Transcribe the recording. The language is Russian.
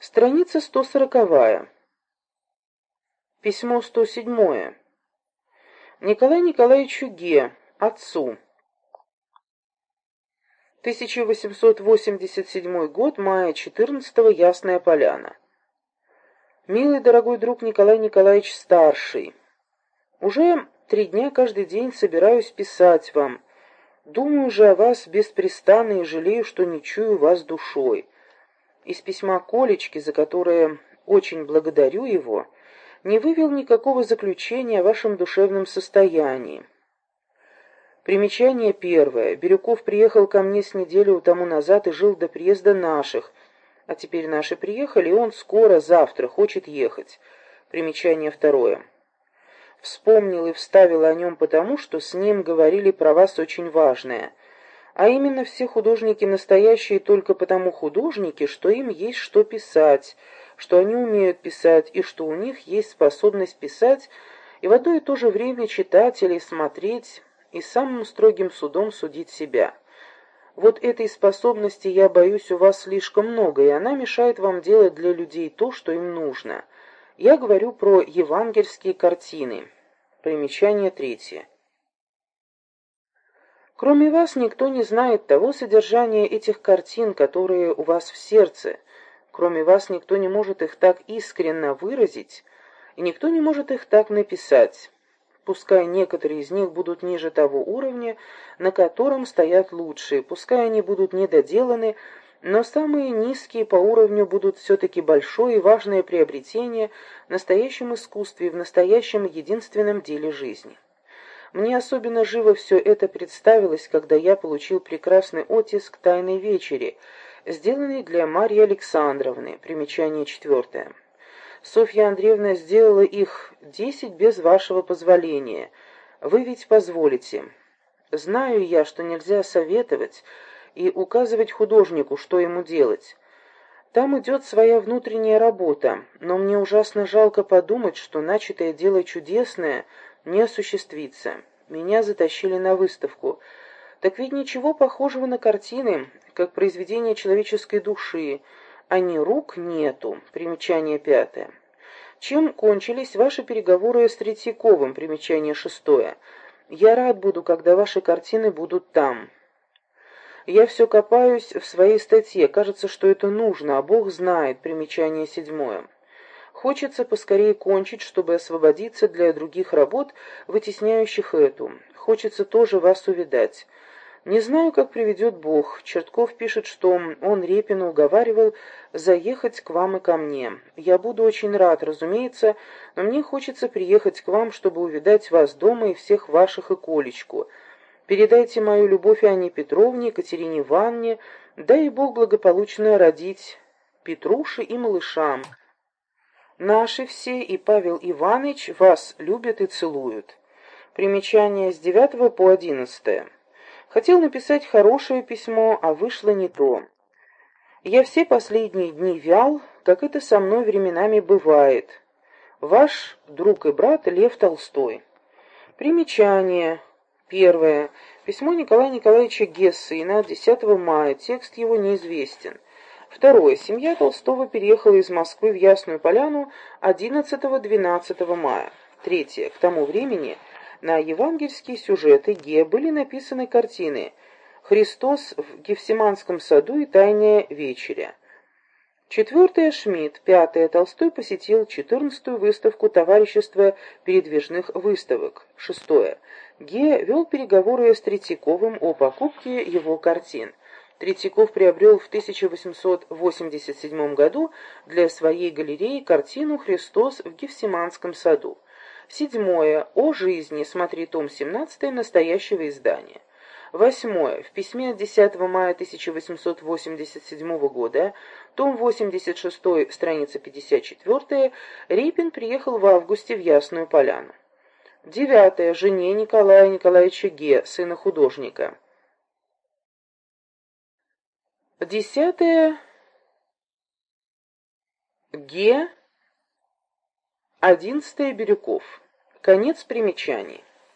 Страница 140. Письмо 107. Николай Николаевичу Ге, отцу. 1887 год, мая 14 -го, Ясная Поляна. Милый дорогой друг Николай Николаевич Старший, уже три дня каждый день собираюсь писать вам. Думаю же о вас беспрестанно и жалею, что не чую вас душой. Из письма Колечки, за которое очень благодарю его, не вывел никакого заключения о вашем душевном состоянии. Примечание первое. Бирюков приехал ко мне с неделю тому назад и жил до приезда наших. А теперь наши приехали, и он скоро, завтра, хочет ехать. Примечание второе. Вспомнил и вставил о нем потому, что с ним говорили про вас очень важное. А именно все художники настоящие только потому художники, что им есть что писать, что они умеют писать, и что у них есть способность писать, и в одно и то же время читать или смотреть, и самым строгим судом судить себя. Вот этой способности, я боюсь, у вас слишком много, и она мешает вам делать для людей то, что им нужно. Я говорю про евангельские картины. Примечание третье. Кроме вас никто не знает того содержания этих картин, которые у вас в сердце. Кроме вас никто не может их так искренно выразить, и никто не может их так написать пускай некоторые из них будут ниже того уровня, на котором стоят лучшие, пускай они будут недоделаны, но самые низкие по уровню будут все-таки большое и важное приобретение в настоящем искусстве, в настоящем единственном деле жизни. Мне особенно живо все это представилось, когда я получил прекрасный оттиск «Тайной вечери», сделанный для Марьи Александровны, примечание четвертое. Софья Андреевна сделала их десять без вашего позволения. Вы ведь позволите. Знаю я, что нельзя советовать и указывать художнику, что ему делать. Там идет своя внутренняя работа, но мне ужасно жалко подумать, что начатое дело чудесное не осуществится. Меня затащили на выставку. Так ведь ничего похожего на картины, как произведение человеческой души, а ни рук нету. Примечание пятое. Чем кончились ваши переговоры с Третьяковым? Примечание шестое. Я рад буду, когда ваши картины будут там. Я все копаюсь в своей статье. Кажется, что это нужно, а Бог знает. Примечание седьмое. Хочется поскорее кончить, чтобы освободиться для других работ, вытесняющих эту. Хочется тоже вас увидать. Не знаю, как приведет Бог. Чертков пишет, что он Репина уговаривал заехать к вам и ко мне. Я буду очень рад, разумеется, но мне хочется приехать к вам, чтобы увидать вас дома и всех ваших и Колечку. Передайте мою любовь Анне Петровне, Екатерине Ивановне, дай Бог благополучно родить Петруше и малышам. Наши все и Павел Иванович вас любят и целуют. Примечание с 9 по 11. Хотел написать хорошее письмо, а вышло не то. Я все последние дни вял, как это со мной временами бывает. Ваш друг и брат Лев Толстой. Примечание. Первое. Письмо Николая Николаевича Гессена 10 мая. Текст его неизвестен. Второе. Семья Толстого переехала из Москвы в Ясную Поляну 11-12 мая. Третье. К тому времени на евангельские сюжеты Ге были написаны картины «Христос в Гефсиманском саду» и «Тайная вечеря». Четвертое Шмидт. Пятое Толстой посетил четырнадцатую выставку Товарищества передвижных выставок. Шестое. Ге вел переговоры с Третьяковым о покупке его картин. Третьяков приобрел в 1887 году для своей галереи картину «Христос в Гефсиманском саду». Седьмое. О жизни. Смотри том 17 настоящего издания. Восьмое. В письме от 10 мая 1887 года, том 86, страница 54, Репин приехал в августе в Ясную Поляну. Девятое. Жене Николая Николаевича Ге, сына художника. Десятое. Ге Одиннадцатое Бирюков. Конец примечаний.